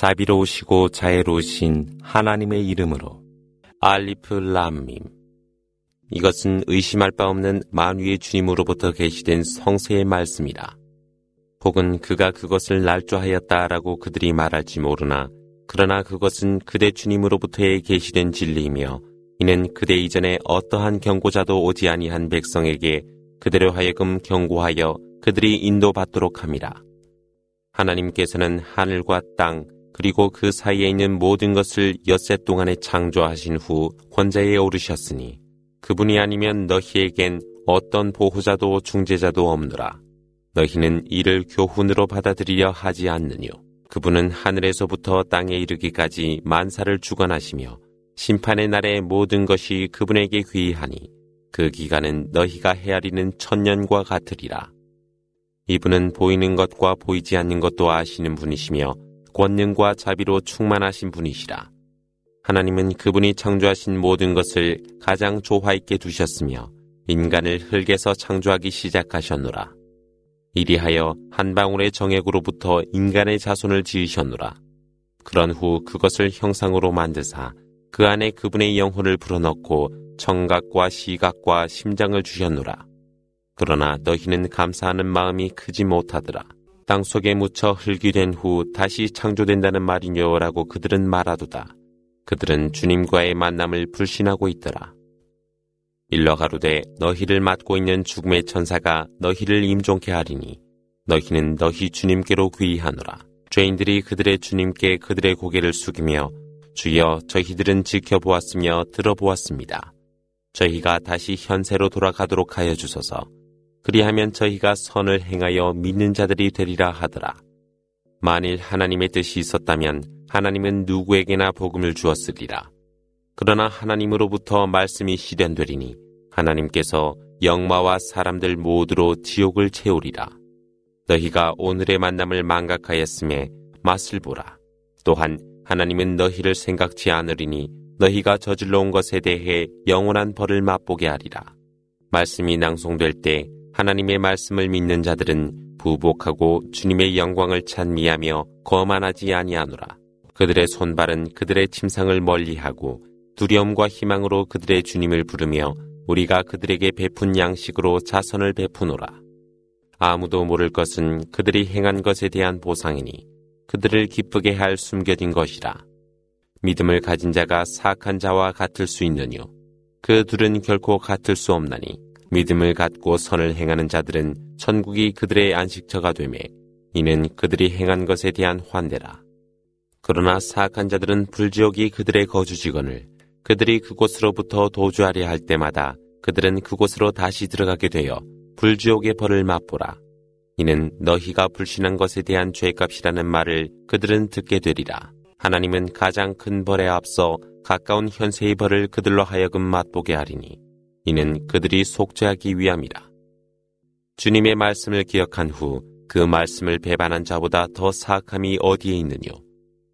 자비로우시고 자애로우신 하나님의 이름으로 알리프 람밈 이것은 의심할 바 없는 만위의 주님으로부터 계시된 성세의 말씀이라. 혹은 그가 그것을 날조하였다라고 그들이 말할지 모르나 그러나 그것은 그대 주님으로부터의 계시된 진리이며 이는 그대 이전에 어떠한 경고자도 오지 아니한 백성에게 그대로 하여금 경고하여 그들이 인도받도록 함이라. 하나님께서는 하늘과 땅 그리고 그 사이에 있는 모든 것을 엿새 동안에 창조하신 후 권자에 오르셨으니 그분이 아니면 너희에겐 어떤 보호자도 중재자도 없느라 너희는 이를 교훈으로 받아들이려 하지 않느뇨. 그분은 하늘에서부터 땅에 이르기까지 만사를 주관하시며 심판의 날에 모든 것이 그분에게 귀하니 그 기간은 너희가 헤아리는 천년과 같으리라. 이분은 보이는 것과 보이지 않는 것도 아시는 분이시며 권능과 자비로 충만하신 분이시라. 하나님은 그분이 창조하신 모든 것을 가장 조화 있게 두셨으며 인간을 흙에서 창조하기 시작하셨노라. 이리하여 한 방울의 정액으로부터 인간의 자손을 지으셨노라. 그런 후 그것을 형상으로 만드사 그 안에 그분의 영혼을 불어넣고 청각과 시각과 심장을 주셨노라. 그러나 너희는 감사하는 마음이 크지 못하더라. 땅 속에 묻혀 흙이 된 후 다시 창조된다는 말이뇨라고 그들은 말하도다. 그들은 주님과의 만남을 불신하고 있더라. 일러 가로되 너희를 맡고 있는 죽음의 천사가 너희를 임종케 하리니 너희는 너희 주님께로 귀의하노라. 죄인들이 그들의 주님께 그들의 고개를 숙이며 주여 저희들은 지켜보았으며 들어보았습니다. 저희가 다시 현세로 돌아가도록 하여 주소서. 그리하면 저희가 선을 행하여 믿는 자들이 되리라 하더라. 만일 하나님의 뜻이 있었다면 하나님은 누구에게나 복음을 주었으리라. 그러나 하나님으로부터 말씀이 실현되리니 하나님께서 영마와 사람들 모두로 지옥을 채우리라. 너희가 오늘의 만남을 망각하였음에 맛을 보라. 또한 하나님은 너희를 생각지 않으리니 너희가 저질러 온 것에 대해 영원한 벌을 맛보게 하리라. 말씀이 낭송될 때 하나님의 말씀을 믿는 자들은 부복하고 주님의 영광을 찬미하며 거만하지 아니하노라. 그들의 손발은 그들의 침상을 멀리하고 두려움과 희망으로 그들의 주님을 부르며 우리가 그들에게 베푼 양식으로 자선을 베푸노라. 아무도 모를 것은 그들이 행한 것에 대한 보상이니 그들을 기쁘게 할 숨겨진 것이라. 믿음을 가진 자가 사악한 자와 같을 수 있느뇨. 그 둘은 결코 같을 수 없나니 믿음을 갖고 선을 행하는 자들은 천국이 그들의 안식처가 되매 이는 그들이 행한 것에 대한 환대라. 그러나 사악한 자들은 불지옥이 그들의 거주지건을 그들이 그곳으로부터 도주하려 할 때마다 그들은 그곳으로 다시 들어가게 되어 불지옥의 벌을 맛보라. 이는 너희가 불신한 것에 대한 죄값이라는 말을 그들은 듣게 되리라. 하나님은 가장 큰 벌에 앞서 가까운 현세의 벌을 그들로 하여금 맛보게 하리니 이는 그들이 속죄하기 위함이라. 주님의 말씀을 기억한 후 그 말씀을 배반한 자보다 더 사악함이 어디에 있느뇨?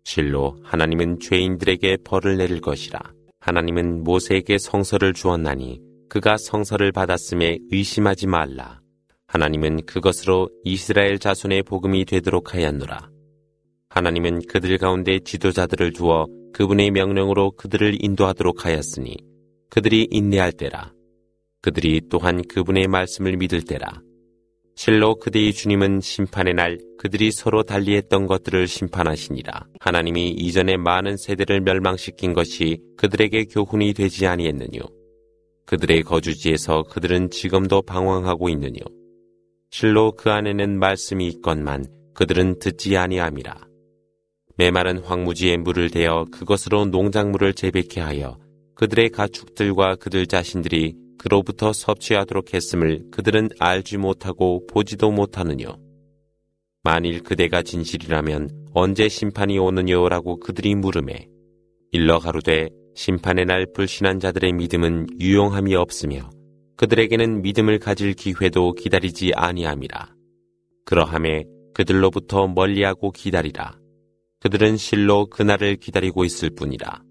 실로 하나님은 죄인들에게 벌을 내릴 것이라. 하나님은 모세에게 성서를 주었나니 그가 성서를 받았음에 의심하지 말라. 하나님은 그것으로 이스라엘 자손의 복음이 되도록 하였노라. 하나님은 그들 가운데 지도자들을 두어 그분의 명령으로 그들을 인도하도록 하였으니 그들이 인내할 때라. 그들이 또한 그분의 말씀을 믿을 때라. 실로 그대의 주님은 심판의 날 그들이 서로 달리했던 것들을 심판하시니라. 하나님이 이전에 많은 세대를 멸망시킨 것이 그들에게 교훈이 되지 아니했느뇨. 그들의 거주지에서 그들은 지금도 방황하고 있느뇨. 실로 그 안에는 말씀이 있건만 그들은 듣지 아니함이라. 메마른 황무지에 물을 대어 그것으로 농작물을 재배케 하여 그들의 가축들과 그들 자신들이 그로부터 섭취하도록 했음을 그들은 알지 못하고 보지도 못하느뇨. 만일 그대가 진실이라면 언제 심판이 오느냐라고 그들이 물음에 일러 가로되 심판의 날 불신한 자들의 믿음은 유용함이 없으며 그들에게는 믿음을 가질 기회도 기다리지 아니함이라. 그러함에 그들로부터 멀리하고 기다리라. 그들은 실로 그날을 기다리고 있을 뿐이라.